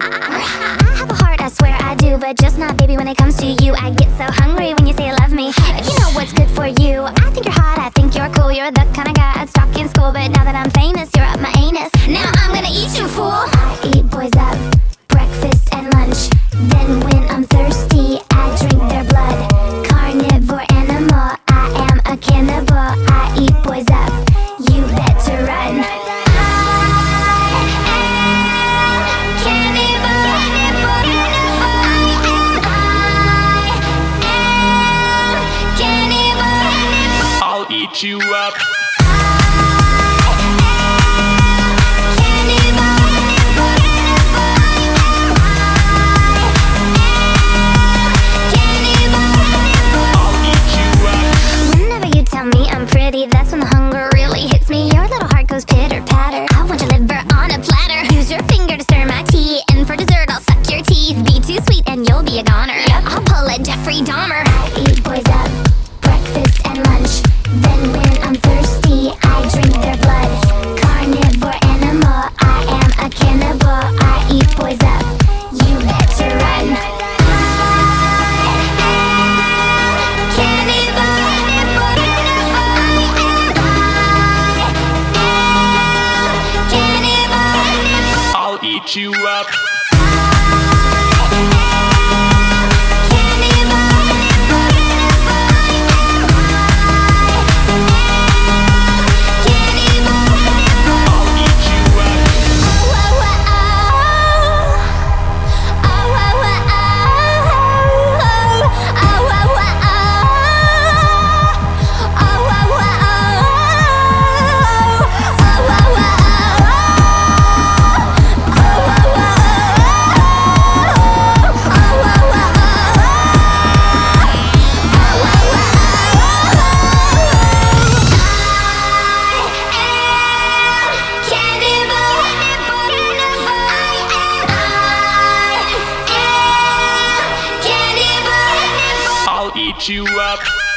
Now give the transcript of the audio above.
I have a heart, I swear I do, but just not baby when it comes to you. I get so hungry when you say you love me. You know what's good for you, I think you're hot, I think you're cool. You're the kind of guy me I'm pretty, that's when the hunger really hits me. Your little heart goes pitter patter. I want your liver on a platter. Use your finger to stir my tea, and for dessert I'll suck your teeth. Be too sweet and you'll be a goner. I'll pull a Jeffrey Dahmer. Eat you up. You up.